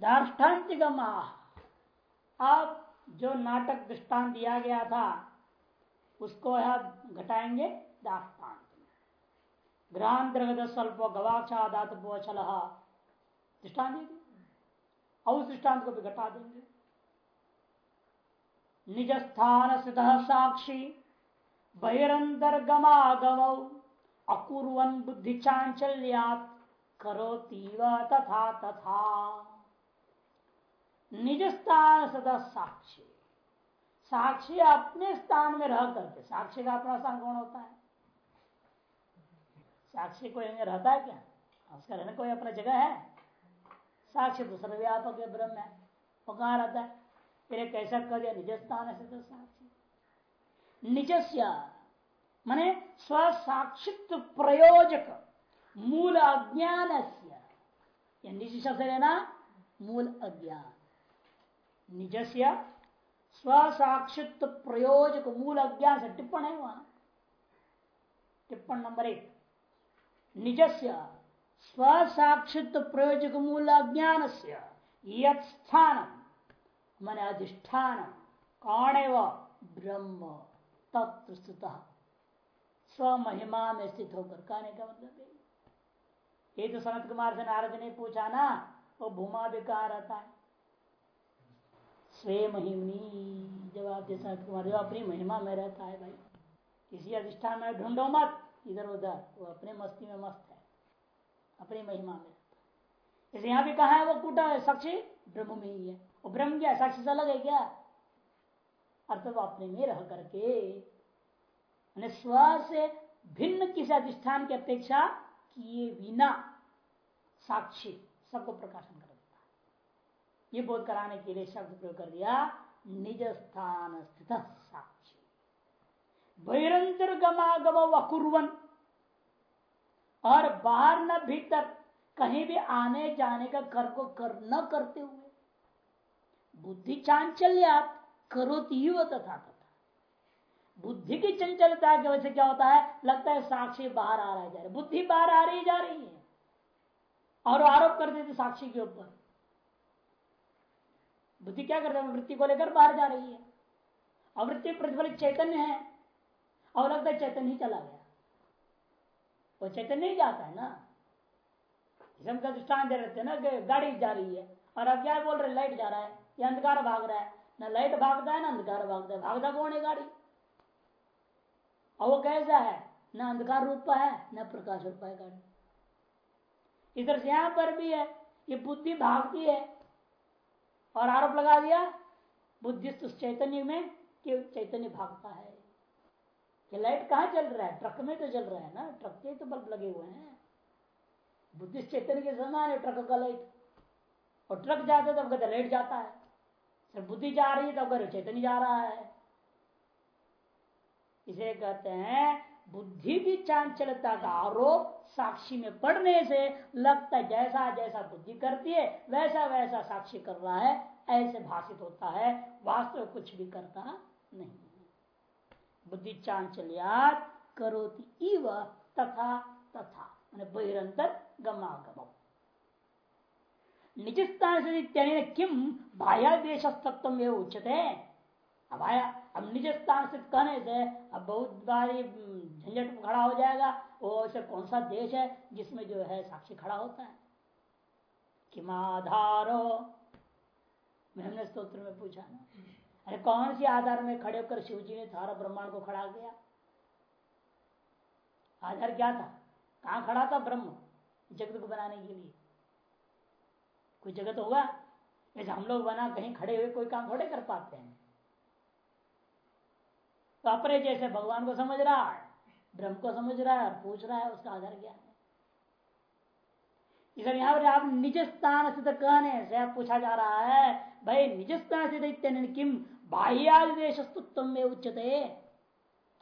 दार्ष्टान्तिक अब जो नाटक दृष्टांत दिया गया था, उसको यह घटाएँगे दाष्टान्त ग्रहांतर्गत स्वल्प गवाक्षा धातु छल दृष्टांत और दृष्टांत को भी घटा देंगे। निज स्थान स्थित साक्षी बहिरंतर्गमागम अकुर्वन बुद्धि चांचल्यात करोतीव तथा तथा। निज स्थान सदा साक्षी। साक्षी अपने स्थान में रह करके, साक्षी का अपना स्थान कौन होता है? साक्षी कोई रहता है क्या? उसका रहने कोई अपना जगह है? साक्षी तो सर्वव्यापक ब्रह्म है वो कहा रहता है। फिर कैसा कर दिया निज स्थान तो साक्षी। निजस्य मने स्वसाक्षित्व प्रयोजक, मूल अज्ञान से निज शब्द लेना मूल अज्ञान। निजस्य स्वसाक्षित्व प्रयोजक मूल अज्ञान से टिप्पण है वहाँ। टिप्पण नंबर एक। निजस्य स्वसाक्षित्व प्रयोजक मूल अज्ञान से स्थान मन अधिष्ठान कौन है वह ब्रह्म तत्व स्थित। स्व महिमा में स्थित होकर कहने का मतलब ये तो सनत कुमार से नारद ने पूछा ना, वो भूमा भी कहा रहता है। स्वे महिमनी जवाब दे सनत कुमार जो अपनी महिमा में रहता है भाई, किसी अधिष्ठान में ढूंढो मत, इधर उधर, वो अपने मस्ती में मस्त है, अपनी महिमा में रहता है। यहाँ भी कहा है वो कूटा है, साक्षी, ब्रह्म में ही है। वो ब्रह्म क्या साक्षी से अलग है क्या? अर्थात वो अपने में रह करके स्व से भिन्न किसी अधिष्ठान की अपेक्षा किए बिना साक्षी सबको प्रकाशन कर ये बोध कराने के लिए शब्द प्रयोग कर दिया निज स्थान स्थित साक्षी। बहिरंतर्गमागम अकुर्वन और बाहर न भीतर, कहीं भी आने जाने का कर को कर न करते हुए। बुद्धि चांचल्य करो तीव तथा तथा। बुद्धि की चंचलता की वजह से क्या होता है? लगता है साक्षी बाहर आ रहा है, जा रहा है। बुद्धि बाहर आ रही जा रही है। और आरोप कर देते साक्षी के ऊपर। बुद्धि क्या करता है? वृत्ति को लेकर बाहर जा रही है। अवृत्ति प्रतिफलित चैतन्य है। और लगता है चैतन्य ही चला गया। वो चैतन्य नहीं जाता है ना? इसम का दृष्टान दे रहे ना गाड़ी जा रही है। और अब क्या बोल रहे लाइट जा रहा है। ये अंधकार भाग रहा है। ना लाइट भागता है, ना अंधकार भागता है। भागता कौन है गाड़ी? और वो कैसा है? न अंधकार रूप है, न प्रकाश रूप है गाड़ी। इधर से यहाँ पर भी है। ये बुद्धि भागती है। और आरोप लगा दिया बुद्धिस्त चैतन्य में कि चैतन्य भागता है। कि लाइट कहाँ चल रहा है? ट्रक में तो चल रहा है ना? ट्रक के तो बल्ब लगे हुए हैं। बुद्धिस्ट चैतन्य के समान है ट्रक का लाइट। और ट्रक जाता तब कहते लाइट जाता है। सिर्फ़ बुद्धि जा रही है तब कहते चैतन्य जा रहा है। इसे कहते हैं बुद्धि की चांचलता का आरोप साक्षी में पढ़ने से लगता है जैसा जैसा बुद्धि करती है, वैसा वैसा साक्षी कर रहा है, ऐसे भाषित होता है, वास्तव कुछ भी करता नहीं बुद्धि चांचल्यात करोति इव तथा तथा बहिरंतर गमागम। निज से किम बाह्यादेश तत्व उच्चते अब आया, अब निज स्थान से कहने से, अब बहुत बारी झंझट खड़ा हो जाएगा वो ऐसे कौन सा देश है जिसमें जो है साक्षी खड़ा होता है? किमाधारो हमने स्त्रोत्र में पूछा ना। अरे कौन सी आधार में खड़े होकर शिव जी ने सारा ब्रह्मांड को खड़ा किया? आधार क्या था? कहा खड़ा था ब्रह्म? जगत को बनाने के लिए। कोई जगत होगा? जैसे हम लोग बना, कहीं खड़े हुए कोई काम थोड़े कर पाते हैं। तो अपने जैसे भगवान को समझ रहा है, ब्रह्म को समझ रहा है और पूछ रहा है, उसका आधार क्या है? इधर यहाँ पर आप निज स्थान स्थित कहने से पूछा जा रहा है, भाई निज स्थान स्थित किम? बाह्यादेश में उच्चते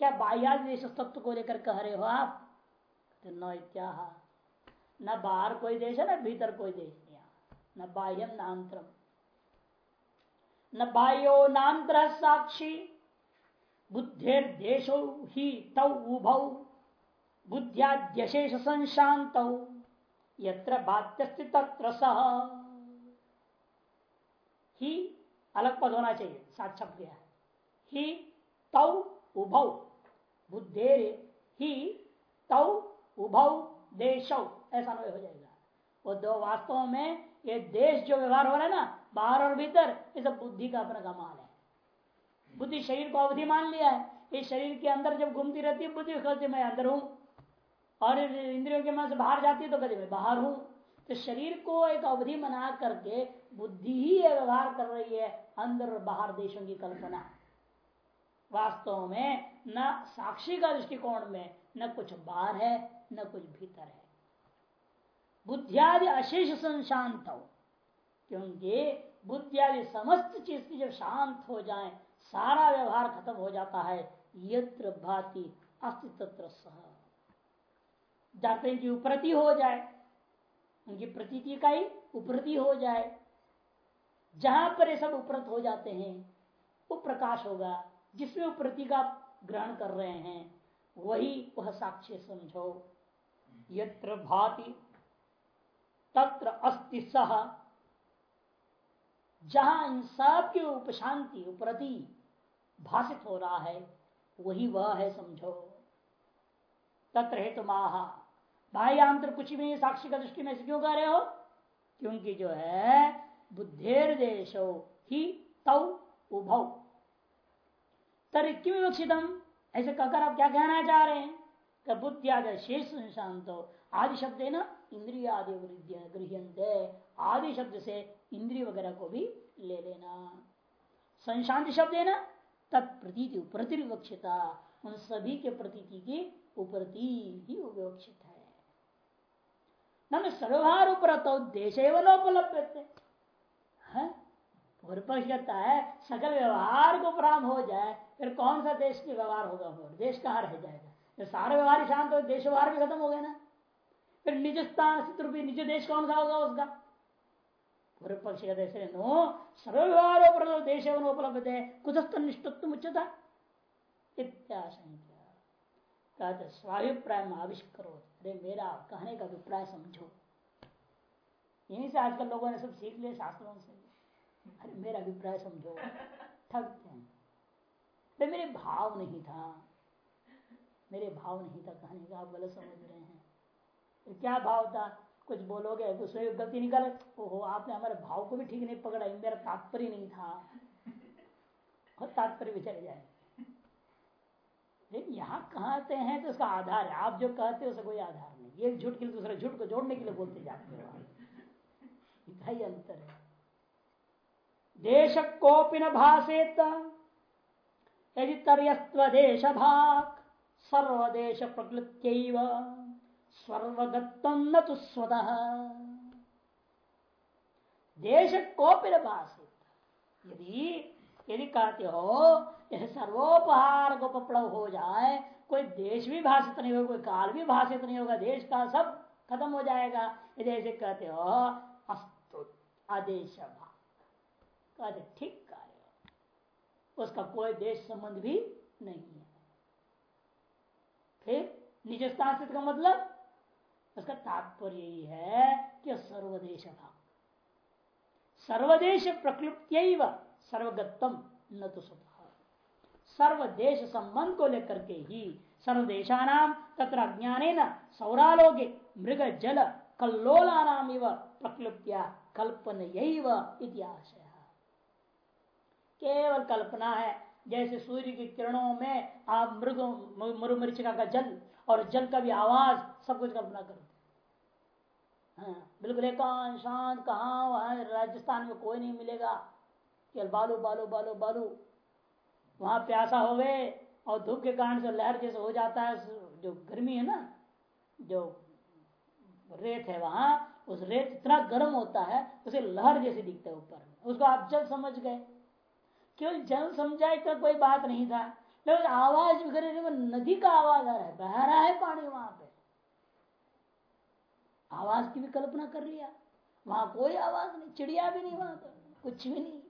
क्या बाह्यादेश को लेकर कह रहे हो आप? तो न इत्या न बाहर कोई देश है, न भीतर कोई देश नहीं न बाह्यम नान्तरम न बाह्यो नान्तर साक्षी बुद्धेर देशो ही तौ उभौ बुद्धियाद्यशेष संशांत यत्र बाध्यस्ति तत्र सह ही अलग पद होना चाहिए सात छप गया है। ही तौ उभौ, बुद्धेर, ही तौ उभौ देश, ऐसा नहीं हो जाएगा। वो दो वास्तव में ये देश जो व्यवहार हो रहा है ना, बाहर और भीतर, ये सब बुद्धि का अपना कमाल है। बुद्धि शरीर को अवधि मान लिया है। इस शरीर के अंदर जब घूमती रहती है, बुद्धि कहती मैं अंदर हूँ। और इंद्रियों के मन से बाहर जाती है तो कहती मैं बाहर हूँ। तो शरीर को एक अवधि बना करके बुद्धि ही व्यवहार कर रही है, अंदर और बाहर देशों की कल्पना। वास्तव में न साक्षी का दृष्टिकोण में न कुछ बाहर है, न कुछ भीतर है। बुद्धियादि अशेष संशांत हो क्योंकि बुद्धियादि समस्त चीज़ की जब शांत हो जाए सारा व्यवहार खत्म हो जाता है। यत्र भाति अस्तित्व जाते हैं कि उपरति हो जाए। उनकी प्रतीति का ही उपरति हो जाए। जहाँ पर ये सब उपरत हो जाते हैं, वो प्रकाश होगा। जिसमें वो प्रति का ग्रहण कर रहे हैं, वही वह साक्ष्य समझो। यत्र भाति तत्र अस्ति सह। जहाँ इन सब की उपशांति, उपरति भाषित हो रहा है, वही वह है समझो। तत्र हेतु माह। बाह्यांतर कुछ भी नहीं, साक्षी का दृष्टि में से क्यों कह रहे हो? क्योंकि जो है, बुद्धेर देशो ही तौ उभौ। तर क्यों विवक्षितम? ऐसे कहकर आप क्या कहना चाह रहे हैं? बुद्धि आदि शेष शांत आदि शब्द है ना इंद्रिय आदि गृहते आदि शब्द से इंद्रिय वगैरह को भी ले लेना। संशांति शब्द है ना तत्प्रती उपरति विवक्षिता उन सभी के प्रतीति की उपरति ही विवक्षित है। न सर्वहार उपरत देश लोपलब्ध पक्ष कहता है? सकल व्यवहार को प्राम हो जाए, फिर कौन सा देश की व्यवहार होगा देश कहाँ रह जाएगा? सारा व्यवहार शांत हो देश व्यवहार भी खत्म हो गया ना? फिर निज स्थान निज देश कौन सा होगा उसका? पूर्व पक्ष कहते नो सर्वव्यवहार पर देश उपलब्ध है कुतस्थ निष्ठत्व उच्चता इत्याशंका स्वाभिप्राय में आविष्करो अरे मेरा कहने का अभिप्राय समझो यहीं से आजकल लोगों ने सब सीख लिया शास्त्रों से अरे मेरा अभिप्राय समझो ठगते हैं अरे मेरे भाव नहीं था मेरे भाव नहीं था कहने का आप गलत समझ रहे हैं क्या भाव था कुछ बोलोगे, दूसरे गलती निकाले। ओहो, आपने हमारे भाव को भी ठीक नहीं पकड़ा मेरा तात्पर्य नहीं था। और तात्पर्य भी चले जाए लेकिन यहाँ कहते हैं तो उसका आधार है। आप जो कहते हो, उसका कोई आधार नहीं। एक झूठ के लिए, दूसरे झूठ को जोड़ने के लिए बोलते जाते हो इतना ही अंतर है। देश न भाषेत यदि तरयस्व देश भाग सर्वदेश प्रकृत सर्वगत्व न तो स्वतः देश न भाषित यदि यदि कहते हो, यह सर्वोपहार को पपड़व हो जाए, कोई देश भी भाषित नहीं होगा, कोई काल भी भाषित नहीं होगा, देश का सब खत्म हो जाएगा। यदि ऐसे कहते हो, अस्तु आदेश कहते, ठीक कार्य उसका कोई देश संबंध भी नहीं है। फिर निज का मतलब उसका तात्पर्य यही है कि सर्वदेश भाग सर्वदेश प्रक्लुप्त सर्वगतम न तो स्वतः सर्वदेश संबंध को लेकर के ही सर्वदेशानाम तथा अज्ञान सौरालोके मृग जल कल्लोला नाम प्रक्लुप्तिया कल्पन यही इतिहास केवल कल्पना है, जैसे सूर्य की किरणों में आप मृग मरुमरिचिका का जल और जल का भी आवाज़ सब कुछ कल्पना करते हाँ, बिल्कुल शांत कहा वहाँ राजस्थान में कोई नहीं मिलेगा। केवल बालू बालू बालू बालू। वहाँ प्यासा हो गए और धूप के कारण से लहर जैसे हो जाता है जो गर्मी है ना जो रेत है वहाँ उस रेत इतना गर्म होता है उसे लहर जैसे दिखता है ऊपर उसको आप जल समझ गए। केवल जल समझा इतना कोई बात नहीं था। लेकिन आवाज़ भी करे वो नदी का आवाज़ आ रहा है, बह रहा है पानी वहाँ पे। आवाज़ की भी कल्पना कर लिया। वहाँ कोई आवाज़ नहीं, चिड़िया भी नहीं वहाँ पर कुछ भी नहीं।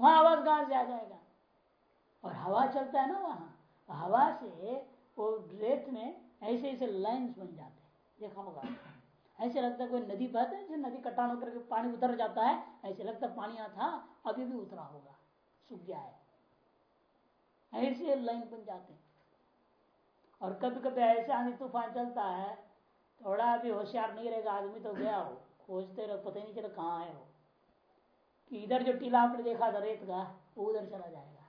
वहाँ आवाज़ कहाँ से आ जाएगा? और हवा चलता है ना वहाँ हवा से वो रेत में ऐसे ऐसे लाइन्स बन जाते हैं। देखा होगा। ऐसे लगता है कोई नदी बहते है नदी कटान होकर पानी उतर जाता है, ऐसे लगता है पानी यहाँ था, अभी भी उतरा होगा, सूख गया है। ऐसे लाइन बन जाते हैं। और कभी कभी ऐसे आंधी तूफ़ान चलता है, थोड़ा भी होशियार नहीं रहेगा, आदमी तो गया हो, खोजते रहो, पता नहीं चला कहाँ आए हो। कि इधर जो टीला आपने देखा था रेत का, वो उधर चला जाएगा।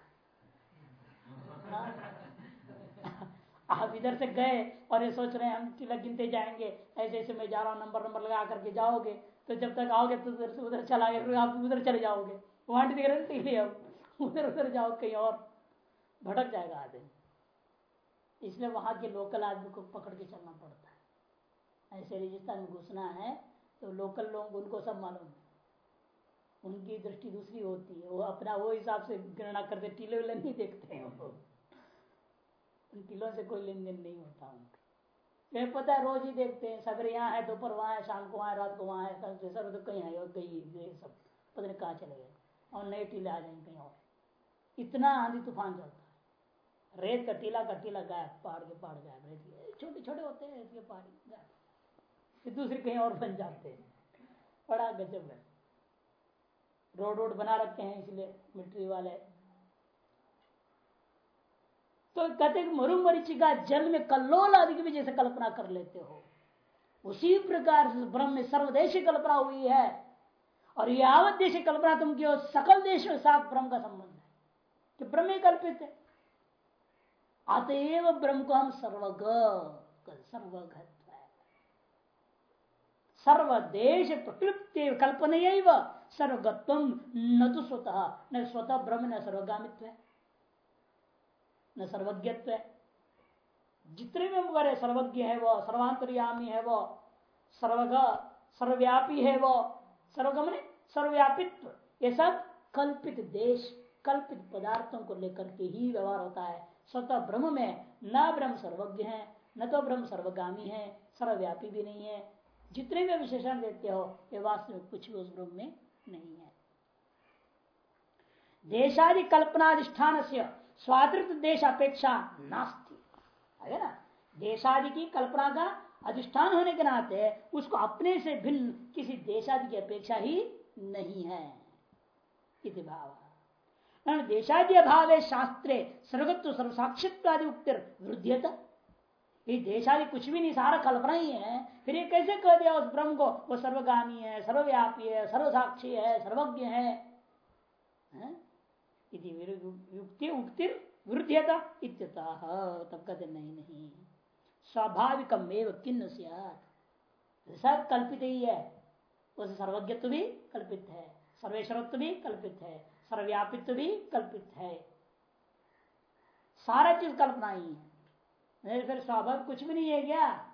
हाँ। आप इधर से गए और ये सोच रहे हैं, हम टीला गिनते जाएँगे ऐसे ऐसे मैं जा रहा हूँ, नंबर नंबर लगा करके जाओगे तो जब तक आओगे तो उधर से उधर चला गया, फिर आप उधर चले जाओगे। वहाँ दिख रहे टीले अब उधर उधर जाओ कहीं और। भटक जाएगा आदमी। इसलिए वहाँ के लोकल आदमी को पकड़ के चलना पड़ता है। ऐसे रेगिस्तान में घुसना है तो लोकल लोग, उनको सब मालूम है। उनकी दृष्टि दूसरी होती है। वो अपना, वो हिसाब से गणना करते, टीले वेले नहीं देखते हैं उन टीलों से कोई लेन देन नहीं होता उनका। ये पता है, रोज ही देखते हैं, सवेरे यहाँ है, दोपहर वहाँ है, शाम को वहाँ है, रात को वहाँ है सर तो कहीं है, और कहीं सब, पता नहीं कहाँ चले गए। और नए टीले आ जाएँगे कहीं और। इतना आंधी तूफ़ान चलता रेत का टीला का टीला गायब, पहाड़ के पहाड़ गायब रेत छोटे छोटे होते हैं रेत के पहाड़ गायब दूसरे कहीं और बन जाते हैं। बड़ा गजब है। रोड रोड बना रखे हैं इसलिए मिट्टी वाले। तो कहते मरुमरीचिका जल में कल्लोल आदि की भी जैसे कल्पना कर लेते हो। उसी प्रकार से ब्रह्म में सर्वदेशी कल्पना हुई है। और यावत देश कल्पना तुम की सकल देश के साथ ब्रह्म का संबंध है। कि ब्रह्म कल्पित है। अतएव ब्रह्म को हम सर्वग सर्वगत सर्वदेश प्रकृति कल्पना सर्वगत्व न तो स्वतः, न स्वतः ब्रह्म, न सर्वगामित्व न सर्वज्ञत्व जितने भी हम करे सर्वज्ञ है वो, सर्वांतरयामी है वो, सर्वग, सर्वव्यापी है वो सर्वगमन सर्वव्यापित्व, ये सब कल्पित देश, कल्पित पदार्थों को लेकर के ही व्यवहार होता है। स्वतः ब्रह्म में न ब्रह्म सर्वज्ञ है, न तो ब्रह्म सर्वगामी है, सर्वव्यापी भी नहीं है। जितने भी विशेषण देते हो, ये वास्तव में कुछ भी उस ब्रह्म में नहीं है। देशादि कल्पनाधिष्ठान से स्वातंत्र देश अपेक्षा नास्ती। है ना? देशादि की कल्पना का अधिष्ठान होने के नाते उसको अपने से भिन्न किसी देशादि की अपेक्षा ही नहीं है। इति भाव। देशादि अभाव शास्त्रे सर्वगत्व सर्वसाक्षित्व आदि उत्तर वृद्धियत। ये देशादि कुछ भी नहीं सारा कल्पना ही है। फिर ये कैसे कह दिया उस ब्रह्म को? वो सर्वगामी है सर्वव्यापी है सर्वसाक्षी है सर्वज्ञ है, है? युक्ति उक्ति वृद्धियता तब कहते नहीं नहीं। स्वाभाविक किन्न सब कल्पित ही है। उस सर्वज्ञत्व भी कल्पित है सर्वेश्वरत्व भी कल्पित है। सर्वव्यापित्व भी कल्पित है। सारा चीज़ कल्पना ही है। नहीं फिर स्वाभाविक कुछ भी नहीं है क्या?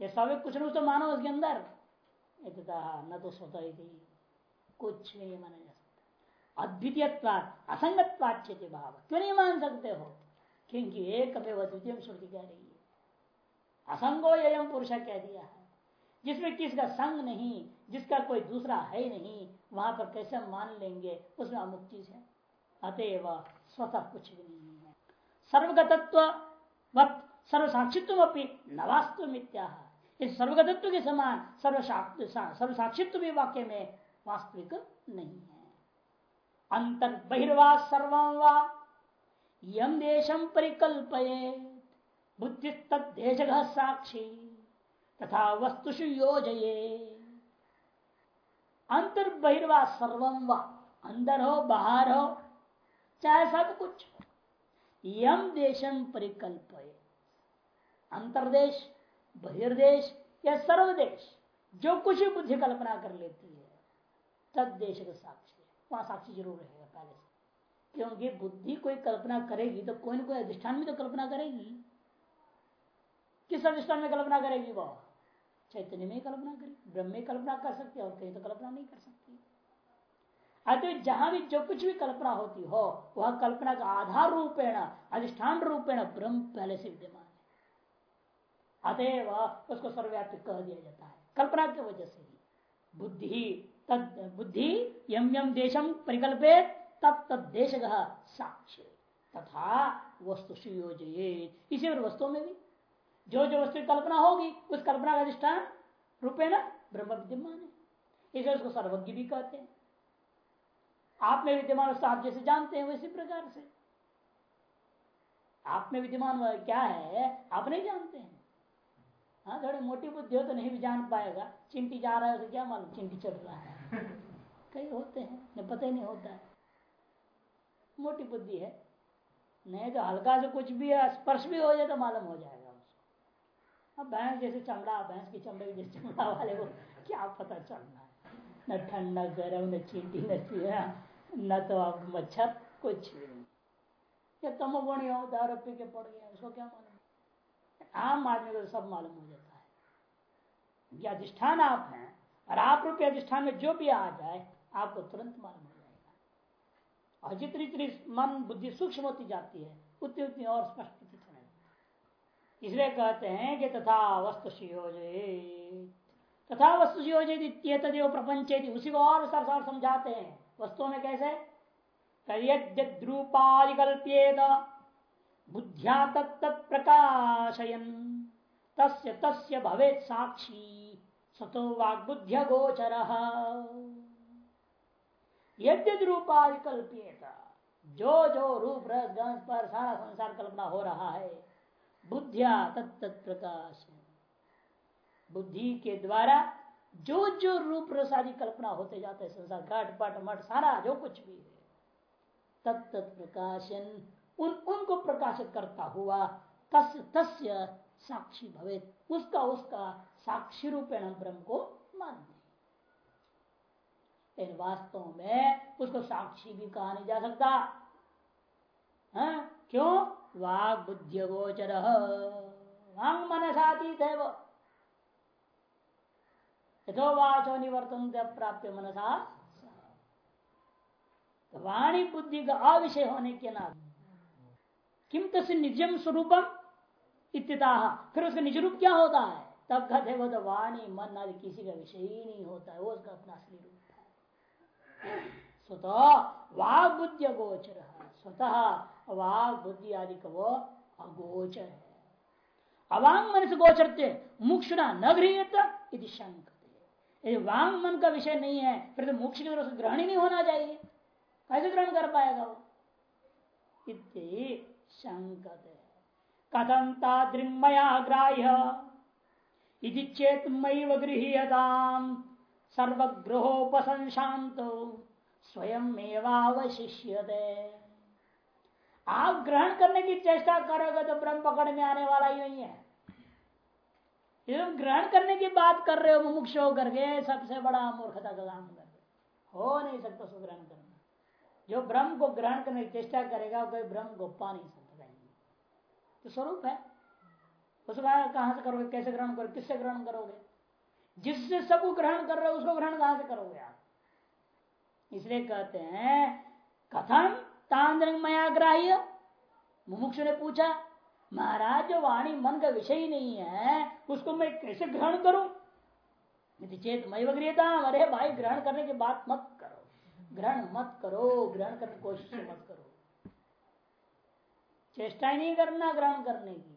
ये स्वाभाविक कुछ नहीं तो मानो उसके अंदर। न तो स्वतः ही कुछ नहीं माना जा सकता। अद्वितीय असंगत्वाच्य भाव। क्यों नहीं मान सकते हो? क्योंकि एक द्वितीय श्रुति कह रही है। असंगो यम पुरुष कह दिया है। जिसमें किसका संग नहीं, जिसका कोई दूसरा है नहीं, वहाँ पर कैसे मान लेंगे, उसमें अमुक चीज़ है। अतएव स्वतः कुछ भी नहीं है। सर्वगतत्व सर्वसाक्षित्व नवास्तव मित्या इस सर्वगतत्व के समान सर्वसाक्षित्व भी वाक्य में वास्तविक नहीं है। अंतर बहिर्वा सर्व यम देशम परिकल्पये बुद्धि तदेश साक्षी। तथा वस्तुषु योजये। अंतर बहिर्वा सर्वम व, अंदर हो बाहर हो चाहे सब कुछ। यम देशम परिकल्प अंतरदेश, बहिर्देश या सर्वदेश, जो कुछ बुद्धि कल्पना कर लेती है, तद देश का साक्षी वहाँ साक्षी ज़रूर रहेगा पहले से। क्योंकि बुद्धि कोई कल्पना करेगी तो कोई ना कोई अधिष्ठान में तो कल्पना करेगी। किस अधिष्ठान में कल्पना करेगी वह चैतन्य में कल्पना करेगी ब्रह्म में कल्पना कर सकती और कहीं तो कल्पना नहीं कर सकती। अतः जहाँ भी जो कुछ भी कल्पना होती हो, वह कल्पना का आधार रूपेण, अधिष्ठान रूपेण ब्रह्म पहले से विद्यमान है। अतएव उसको सर्वव्याप्ति कह दिया जाता है, कल्पना की वजह से ही। बुद्धि तद, बुद्धि यम यम देशम परिकल्पे, तब तद देश साक्ष्य, तथा वस्तु सुयोजित इसी वस्तुओं में भी जो जो वस्तु कल्पना होगी उस कल्पना का अधिष्ठान रूपे ना ब्रह्म विद्यमान है। इसलिए उसको सर्वज्ञ भी कहते हैं। आप में विद्यमान उसको आप जैसे जानते हैं वैसे प्रकार से। आप में विद्यमान क्या है आप नहीं जानते हैं। हाँ थोड़ी मोटी बुद्धि हो तो नहीं भी जान पाएगा। चिंटी जा रहा है उसे क्या मालूम? चिंटी चल रहा है। कई होते हैं पता ही नहीं होता है। मोटी बुद्धि है। नहीं तो हल्का से कुछ भी स्पर्श भी हो जाए तो मालूम हो जाएगा। अब भैंस जैसे चमड़ा, भैंस की चमड़े जैसे चमड़ा वाले को क्या पता चलना है। न ठंडा गर्म, न चीटी, न चिया न तो आप मच्छर, कुछ भी नहीं। या तमो गुणी हो, दारू पी के पड़ गया उसको क्या मालूम? आम आदमी को तो सब मालूम हो जाता है। ये अधिष्ठान आप हैं, और आप रुपये अधिष्ठान में जो भी आ जाए, आपको तुरंत मालूम हो जाएगा। और जितनी जितनी मन, बुद्धि सूक्ष्म होती जाती है उतनी उतनी और स्पष्ट इसलिए कहते हैं कि तथा वस्तु तथा वस्तु योजित प्रपंच उसी को और सार समझाते हैं। वस्तुओं में कैसे? यद्रूपादिकल्प्येत बुद्धिया तत्त प्रकाशयन तस्य तस्य भवेत साक्षी, सतो वाग्बुद्ध्य गोचर यद्यद जो जो रूप, रस पर सारा संसार, कल्पना हो रहा है बुद्धिया तत्त प्रकाश बुद्धि के द्वारा जो जो रूप रसादी कल्पना होते जाते हैं, संसार घट, पट मठ सारा जो कुछ भी है तत्त प्रकाशन, उन, उनको प्रकाशित करता हुआ तस्, तस्य साक्षी भवे उसका उसका साक्षी रूपेण ब्रह्म को मान लेकिन वास्तव में उसको साक्षी भी कहा नहीं जा सकता। है? क्यों? वाग बुद्धि गोचर वांग मनसातीत है वो यथोवाचो निवर्तन प्राप्त मनसा। तो वाणी बुद्धि का अविषय होने के नाम। किम तस् निजम स्वरूपम इत्यता। फिर उसका निज रूप क्या होता है? तब कहते वो तो वाणी, मन आदि किसी का विषय ही नहीं होता है। वो उसका अपना असली रूप है। स्वतः वाग बुद्धि अगोचर स्वतः वाग बुद्धि आदि का वो अगोचर है। अवांग मन से गोचरते मुक्षुना न गृहत यदि शंक यदि वांग मन का विषय नहीं है, फिर तो मोक्ष की तरफ़ ग्रहण ही नहीं होना चाहिए। कैसे ग्रहण कर पाएगा वो? शंकत कथम तादृमया ग्राह्य? चेत मई गृहताम सर्वग्रहोपशांत स्वयं एवशिष्य आप ग्रहण करने की चेष्टा करोगे तो ब्रह्म पकड़ में आने वाला ही नहीं है। ग्रहण करने की बात कर रहे हो, मुमुक्ष होकर के सबसे बड़ा मूर्खता का काम कर हो। नहीं सकता उसको ग्रहण करना। जो ब्रह्म को ग्रहण करने की चेष्टा करेगा, कोई ब्रह्म को पा नहीं सकता तो स्वरूप है। उसको कहाँ से करोगे, कैसे ग्रहण करोगे, किससे ग्रहण करोगे? जिससे सब ग्रहण कर रहे हो, उसको ग्रहण कहाँ से करोगे आप? इसलिए कहते हैं, कथम तांद्र मया ग्राह्य मुमुक्ष ने पूछा, महाराज, जो वाणी मन का विषय नहीं है, उसको मैं कैसे ग्रहण करूँ? चेत मई वग्रियता अरे भाई, ग्रहण करने की बात मत करो। ग्रहण मत करो, ग्रहण करने की कोशिश मत करो। चेष्टा ही नहीं करना ग्रहण करने की।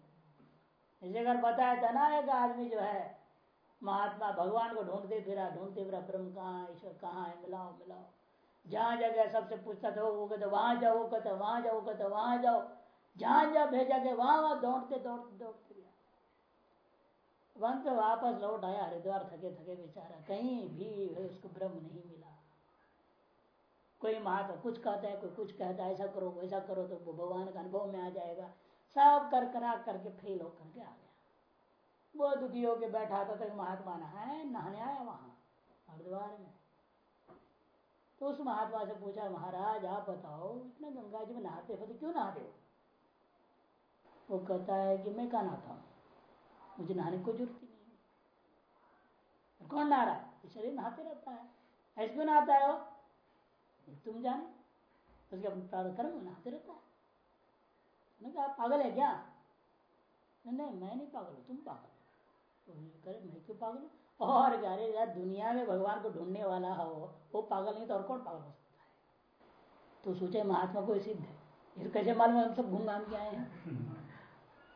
इसे अगर बताया था ना, एक आदमी जो है, महात्मा भगवान को ढूंढते फिरा ढूंढते फिरा ब्रह्म कहाँ, ईश्वर कहाँ है, मिलाओ मिलाओ। जहाँ गया सबसे पूछता था, वो कहते, वहाँ जाओ, वो कहते, वहाँ जाओ कहते, वहाँ जाओ। जहाँ जहाँ भेजा गया वहाँ वहाँ दौड़ते दौड़ते दौड़ते गया। वन वंत वापस लौट आया, हरिद्वार थके थके बेचारा। कहीं भी उसको ब्रह्म नहीं मिला। कोई महात्मा कुछ कहता है, कोई कुछ कहता है, ऐसा करो, वैसा करो तो भगवान का अनुभव में आ जाएगा। सब कर, करा करके फेल होकर के आ गया। वो दुखी होकर बैठा था तो महात्मा नहाने आया वहाँ, हरिद्वार में? तो उस महात्मा से पूछा, महाराज, आप बताओ, इतना गंगा जी में नहाते हो तो क्यों नहाते हो? वो कहता है कि मैं कहा नहाता हूँ? मुझे नहाने की कोई ज़रूरत ही नहीं है। कौन नहा रहा है? शरीर नहाते रहता है। ऐसे क्यों नहाता है वो? तुम जाने। उसके अपने प्रार्थ कर्म नहाते रहता है। मैं कहा पागल है क्या? नहीं मैं नहीं पागल हूँ, तुम पागल तो करे मैं क्यों पागल हूँ? और अरे यार दुनिया में भगवान को ढूँढने वाला हो, वो पागल नहीं तो और कौन पागल हो सकता है? तो सोचे महात्मा को सिद्ध है। फिर कैसे मालूम हम सब घूम घाम के आए हैं?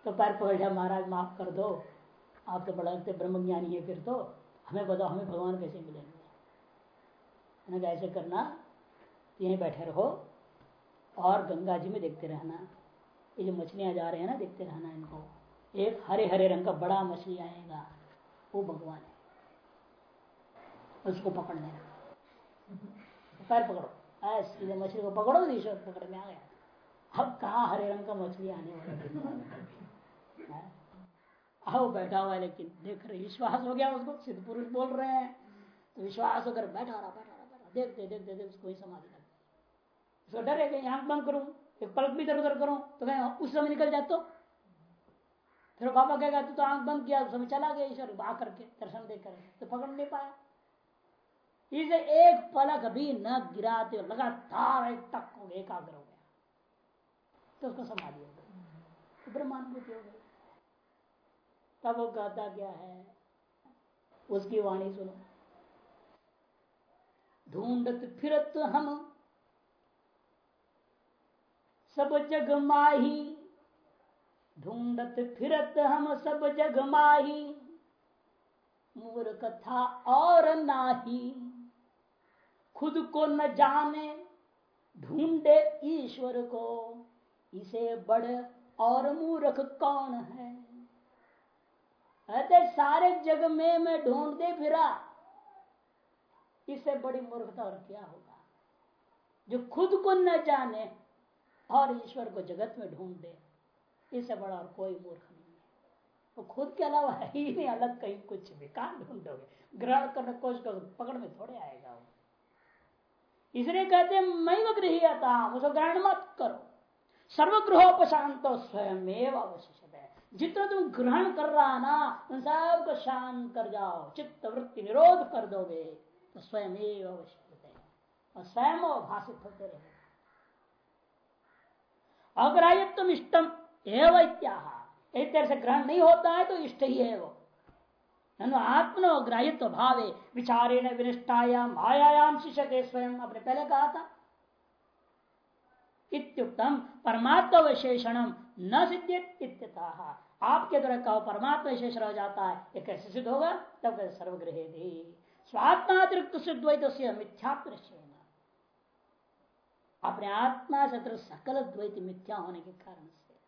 तो पैर पकड़ महाराज, माफ़ कर दो। आप तो बड़ा ब्रह्म ज्ञानी है, फिर तो हमें बताओ, हमें भगवान कैसे मिलेंगे? ऐसे करना, यहीं बैठे रहो और गंगा जी में देखते रहना। ये जो मछलियाँ जा रहे हैं ना, देखते रहना इनको। एक हरे हरे रंग का बड़ा मछली आएगा, वो भगवान है। उसको पकड़ लेना। पैर पकड़ो। ऐसे मछली को पकड़ो तो ईश्वर पकड़ में आ गया। अब कहा हरे रंग का मछली आने वाला आओ, बैठा हुआ है, लेकिन देख रहे, विश्वास हो गया उसको। सिद्ध पुरुष बोल रहे हैं। तो विश्वास होकर बैठा रहा बैठा रहा, बैठा देखते देखते देखते, उसको ही समाधि लग। उसको डर है कि आँख बंद करूँ, एक पलक भी इधर उधर करूँ तो कहीं उस समय निकल जाए तो फिर बाबा कहेगा, तू तो आँख बंद किया, उस समय चला गया ईश्वर आ करके दर्शन देकर तो पकड़ नहीं पाया। इसे एक पलक भी न गिराते लगातार एक तक हो गया, एकाग्र हो गया। तो उसको समाधि हो गई। तो ब्रह्मानुभूति हो गई। तब वो कहता क्या है? उसकी वाणी सुनो। ढूंढत फिरत हम, सब जग माही। ढूंढत फिरत हम, सब जग माही। मूर्ख था और नाही। खुद को न जाने, ढूंढे ईश्वर को। इसे बड़ और मूर्ख कौन है? अरे सारे जग में मैं ढूंढते फिरा। इससे बड़ी मूर्खता और क्या होगा? जो खुद को न जाने और ईश्वर को जगत में ढूंढ दे इससे बड़ा और कोई मूर्ख नहीं है। वो तो खुद के अलावा है नहीं, अलग कहीं कुछ भी। कहा ढूंढोगे? ग्रहण करने कोशिश करो पकड़ में थोड़े आएगा वो। इसलिए कहते मैं गृहता उसको ग्रहण मत करो। सर्वग्रहोपशांत स्वयं अवशिष्ट है। जितना तुम ग्रहण कर रहा ना, उन सबको शांत कर जाओ चित्त वृत्ति निरोध कर दोगे तो स्वयं और स्वयं भाषित होते रहे अग्राह्यत्व इष्टम एवं तरह से ग्रहण नहीं होता है तो इष्ट ही है वो। आत्मनो ग्राह्यत्व भावे विचारे न विनिष्ठायाम मायायाम शिष्य स्वयं अपने पहले कहा था। इत्युक्तम परमात्मा विशेषणम न सिद्धित आपके द्वारा कहो परमात्मा विशेष रह जाता है ये कैसे सिद्ध होगा? तब सर्वग्रह स्वात्मातिरिक्त सिद्वैत मिथ्यात्व अपने आत्मा से सकल द्वैत मिथ्या होने के कारण से।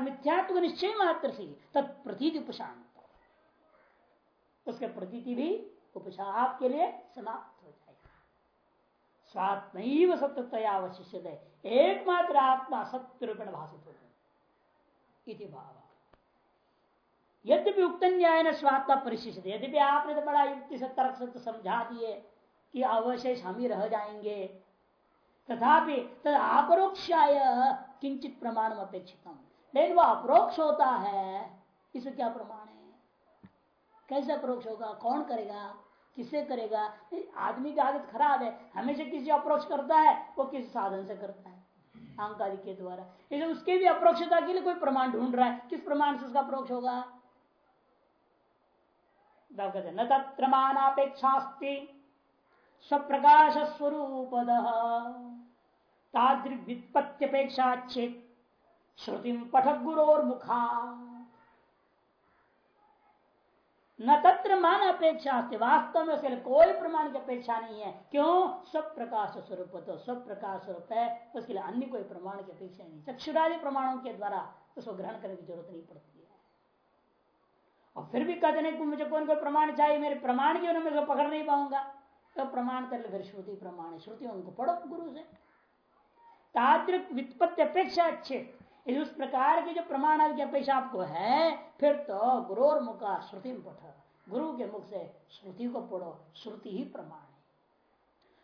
मिथ्यात्व निश्चय मात्र से तत्प्रतीति उपशांत। उसके प्रतीति भी उपशा आपके लिए समाप्त हो जाएगा। स्वात्म सत्यतया अवशिष्य एकमात्र आत्मा सत्य रूपेण भाषित हो। जाए भाव। यद्यपि उक्त न्याय ने स्वात्मा परिशिष्ट यद्यपि आपने तो बड़ा युक्ति से तर्क से तो समझा दिए कि अवशेष हम ही रह जाएँगे, तथापि तद अपरोक्षाय किंचित प्रमाण अपेक्षित लेकिन वो अप्रोक्ष होता है, इसमें क्या प्रमाण है? कैसे अप्रोक्ष होगा? कौन करेगा? किसे करेगा? आदमी की आदत खराब है। हमेशा किसी अप्रोक्ष करता है, वो किसी साधन से करता है। आदि के द्वारा। इसलिए उसके भी अप्रोक्षता के लिए कोई प्रमाण ढूंढ रहा है। किस प्रमाण से उसका अप्रोक्ष होगा? न तत्र मानापेक्षास्ती स्वप्रकाश स्वरूप तादृक व्युत्पत्त्यपेक्षा चेत श्रुति पठक गुरोर्मुखा न तत्र मान अपेक्षा वास्तव में उसके कोई प्रमाण की अपेक्षा नहीं है। क्यों? सब प्रकाश स्वरूप तो सब प्रकाश स्वरूप है। उसके लिए अन्य कोई प्रमाण की अपेक्षा नहीं। चक्षुरादि प्रमाणों के द्वारा उसको ग्रहण करने की ज़रूरत नहीं पड़ती है। और फिर भी कहते नहीं मुझे कौन कोई प्रमाण चाहिए? मेरे प्रमाण की मैं पकड़ नहीं पाऊँगा। तो प्रमाण कर ले फिर श्रुति प्रमाण। श्रुति उनको पढ़ो, गुरु से। ताद्रिक वित्पत्ति अपेक्षा अच्छे। यदि उस प्रकार के जो प्रमाण की अपेक्षा आपको है, फिर तो गुरु और मुखा श्रुति पढ़ो गुरु के मुख से श्रुति को पढ़ो, श्रुति ही प्रमाण है।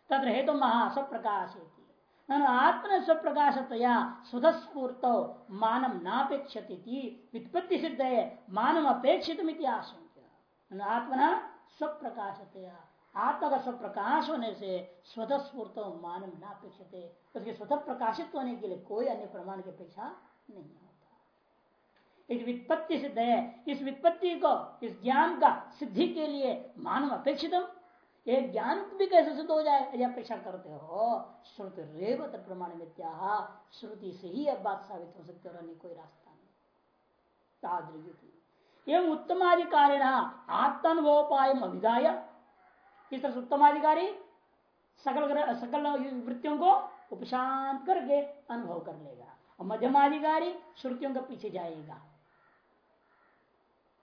तत्र हेतु तो महा स्वप्रकाश आत्म स्वप्रकाशतया स्वतस्फूर्त मानम नापेक्षति वित्पत्ति सिद्ध है मानव अपेक्षित आशंका आत्मना स्वप्रकाशतया आत्मा का स्वप्रकाश होने से स्वतः मानव न उसके स्वतः प्रकाशित होने के लिए कोई अन्य प्रमाण की अपेक्षा नहीं होता। एक वित्पत्ति सिद्ध है इस वित्पत्ति को, इस ज्ञान का सिद्धि के लिए मानव अपेक्षित एक ज्ञान भी कैसे सिद्ध हो जाए? यदि अपेक्षा करते हो। श्रुति रेवत प्रमाण मित्या श्रुति से ही अब बात साबित हो सकती है और अन्य कोई रास्ता नहीं। एवं उत्तमाधिकारी आत्मानुभवोपाय अभिधाय। इस तरह से उत्तमाधिकारी सकल सकल वृत्तियों को उपशांत करके अनुभव कर लेगा। और मध्यमाधिकारी श्रुतियों के पीछे जाएगा।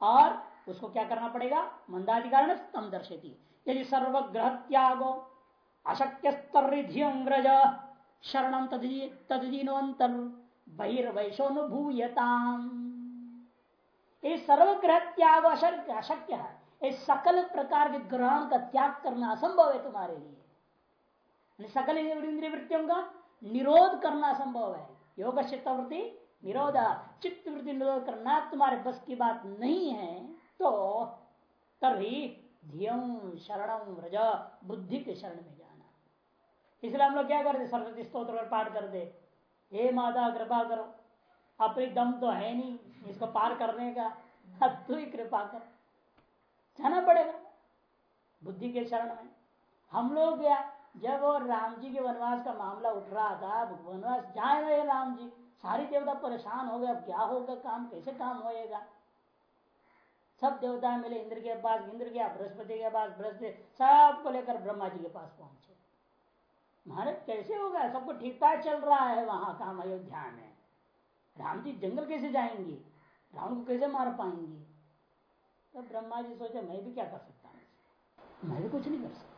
और उसको क्या करना पड़ेगा? मंदाधिकार तम दर्शेती यदि सर्वग्रह त्यागो अशक्य शरण तदीनोतर बहिर्वैशोनुभूयताम ये सर्वग्रह त्याग अशक्य है। इस सकल प्रकार के ग्रहण का त्याग करना असंभव है तुम्हारे लिए। सकल इंद्रिय वृत्तियों का निरोध करना असंभव है। योग चित्तवृत्ति निरोध चित्त वृत्ति निरोध करना तुम्हारे बस की बात नहीं है तो तभी धियम शरणम व्रज, बुद्धि के शरण में जाना। इसलिए हम लोग क्या करते सरस्वती स्त्रोत्र पाठ करते हे। माता, कृपा करो। अपनी दम तो है नहीं, इसको पार करने का। अब तू ही कृपा कर। जाना पड़ेगा। बुद्धि के शरण में। हम लोग जब वो राम जी के वनवास का मामला उठ रहा था, वनवास जाए रहे राम जी। सारी देवता परेशान हो गए, अब क्या होगा काम? कैसे काम होएगा? सब देवता मिले, इंद्र के पास, इंद्र गया बृहस्पति के पास, बृहस्पति, सबको लेकर ब्रह्मा जी के पास पहुँचे। महाराज, कैसे होगा? सबको ठीक ठाक चल रहा है वहाँ काम अयोध्या में। राम जी जंगल कैसे जाएँगे? रावण को कैसे मार पाएँगे? तो ब्रह्मा जी सोचे, मैं भी क्या कर सकता हूँ? मैं भी कुछ नहीं कर सकता।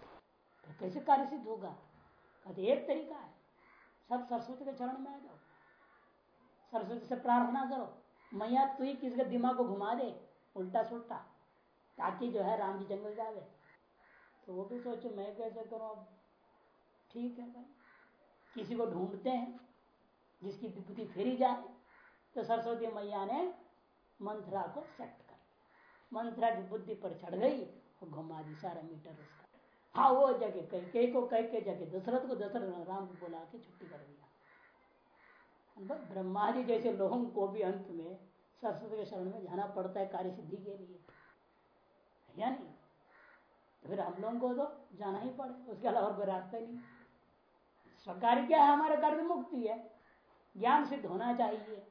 कैसे कार्य सिद्ध होगा? कहते एक तरीका है। सब सरस्वती के चरण में आ जाओ। सरस्वती से प्रार्थना करो, मैया, तू ही किसी दिमाग को घुमा दे? उल्टा सुल्टा ताकि जो है राम जी जंगल जावे। तो वो भी सोचे, मैं कैसे करूँ अब? ठीक है भाई। किसी को ढूंढते हैं, जिसकी विभूति फेरी जाए तो सरस्वती मैया ने मंत्रा को सेट कर मंत्रा की बुद्धि पर चढ़ गई और घुमा दी सारा मीटर उसका। हाँ वो कई कई को कई के जगह दशरथ को दशरथ राम को बुला के छुट्टी कर दिया। ब्रह्मा जी जैसे लोगों को भी अंत में सरस्वती के शरण में जाना पड़ता है कार्य सिद्धि के लिए। या नहीं? तो फिर हम लोगों को तो जाना ही पड़े, उसके अलावा कोई रास्ता नहीं। स्वकार्य क्या है? हमारे कार्य मुक्ति है। ज्ञान सिद्ध होना चाहिए।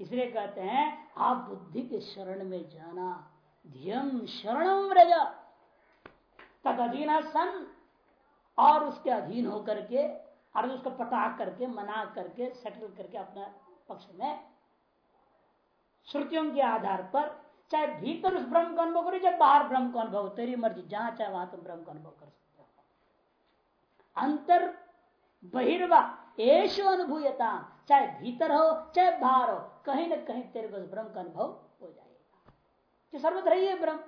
इसलिए कहते हैं, आप बुद्धि के शरण में जाना, ध्यम शरणम व्रज। तद अधीन सन और उसके अधीन होकर के और उसको पटा करके, मना करके सेटल करके अपना पक्ष में श्रुतियों के आधार पर, चाहे भीतर उस ब्रह्म का अनुभव करो, चाहे बाहर ब्रह्म का अनुभव, तेरी मर्ज़ी, जहाँ चाहे वहाँ तुम ब्रह्म का अनुभव कर सकते हो। अंतर बहिर्वा एशु अनुभूयता, चाहे भीतर हो, चाहे बाहर हो, कहीं ना कहीं तेरे को ब्रह्म का अनुभव हो जाएगा। सर्वत्र ही है ब्रह्म।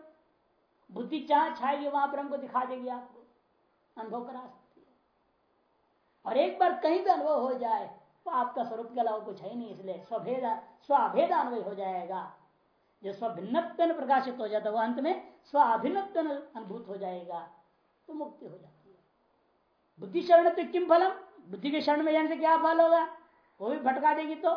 बुद्धि जहाँ छाएगी वहाँ ब्रह्म को दिखा देगी आपको। अनुभव करा सकती है। और एक बार कहीं भी अनुभव हो जाए तो आपका स्वरूप के अलावा कुछ है नहीं, इसलिए स्वभेद स्वाभेद अनुभव हो जाएगा। जो स्वभिन्न प्रकाशित हो जाता है, वह अंत में स्वाभिन्न अनुभूत हो जाएगा तो मुक्ति हो जाती है। बुद्धि शरण तो किम फलम? बुद्धि के शरण में जाने से क्या फल होगा? वो भी भटका देगी तो।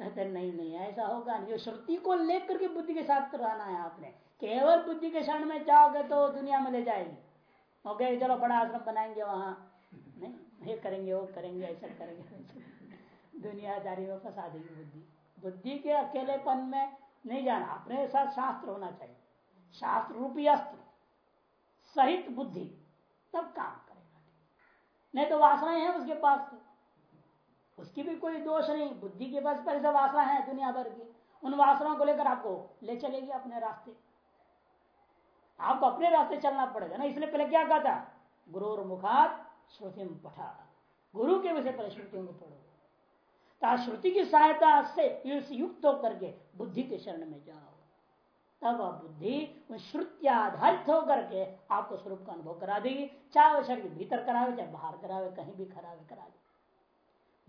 कहते नहीं नहीं ऐसा होगा नहीं। श्रुति को लेकर के बुद्धि के साथ कराना है आपने, केवल बुद्धि के क्षण में जाओगे तो दुनिया में ले जाएगी। ओके चलो बड़ा आश्रम बनाएँगे वहाँ। नहीं, ये करेंगे, वो करेंगे, ऐसा करेंगे। दुनियादारी में फंसा देगी बुद्धि। बुद्धि के अकेलेपन में नहीं जाना। अपने साथ शास्त्र होना चाहिए। शास्त्र रूपी अस्त्र, सहित बुद्धि, तब काम करेगा। नहीं तो वासनाएँ हैं उसके पास तो। उसकी भी कोई दोष नहीं। बुद्धि के पास से वासना है दुनिया भर की। उन वासनाओं को लेकर आपको ले चलेगी अपने रास्ते। आपको अपने रास्ते चलना पड़ेगा। ना इसलिए पहले क्या कहता गुरु और मुखात श्रुति पठा गुरु के विषय पहले श्रुतियों को पढ़ो। श्रुति की सहायता से युक्त होकर के बुद्धि के शरण में जाओ। तब बुद्धि श्रुति आधारित होकर के आपको स्वरूप का अनुभव करा देगी। चाहे वह शरीर भीतर करावे, चाहे बाहर करावे, कहीं भी खरावे करा दे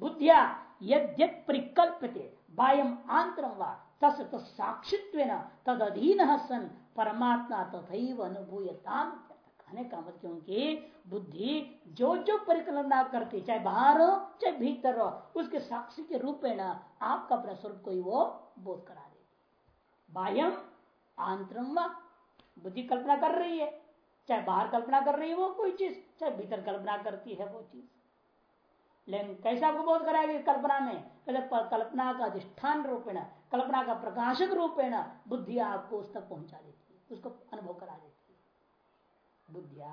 बुद्धिया यद्यत परिकल्पते बायम आंतरम व तस् साक्षित्व तद अधीन सन, परमात्मा तथा अनुभूयता कहने का मतलब क्योंकि बुद्धि जो जो परिकल्पना करती, चाहे बाहर हो, चाहे भीतर हो, उसके साक्षी के रूप में ना आपका अपना स्वरूप को ही वो बोध करा देगी बाह्यम आंतरम व, बुद्धि कल्पना कर रही है, चाहे बाहर कल्पना कर रही है वो कोई चीज़, चाहे भीतर कल्पना करती है वो चीज़। लेकिन कैसे आपको बोध कराएगी कल्पना में? पहले कल्पना का अधिष्ठान रूपेण, कल्पना का प्रकाशक रूपेण बुद्धि आपको उस तक पहुँचा देती है, उसको अनुभव करा देती है। बुद्धिया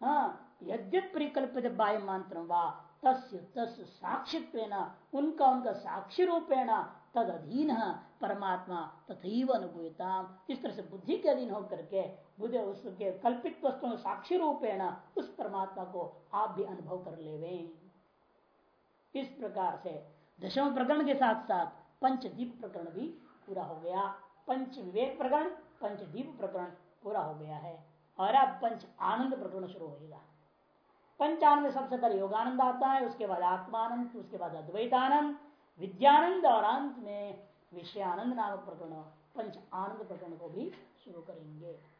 हाँ यद्यत परिकल्पित बाह्य मंत्र व तस् साक्षित्व उनका उनका साक्षी रूपेण तद अधीन परमात्मा तथा अनुभूता इस तरह से बुद्धि के अधीन होकर के, बुद्धि उसके कल्पित वस्तु साक्षी रूपेण उस परमात्मा को आप भी अनुभव कर ले इस प्रकार से दशम प्रकरण के साथ साथ पंचदीप प्रकरण भी पूरा हो गया। पंच विवेक प्रकरण, पंचदीप प्रकरण पूरा हो गया है। और अब पंच आनंद प्रकरण शुरू होगा पंचानंद सबसे पहले योगानंद आता है, उसके बाद आत्मानंद, उसके बाद अद्वैतानंद, विद्यानंद और अंत में विषयानंद नामक प्रकरण, पंच आनंद प्रकरण को भी शुरू करेंगे।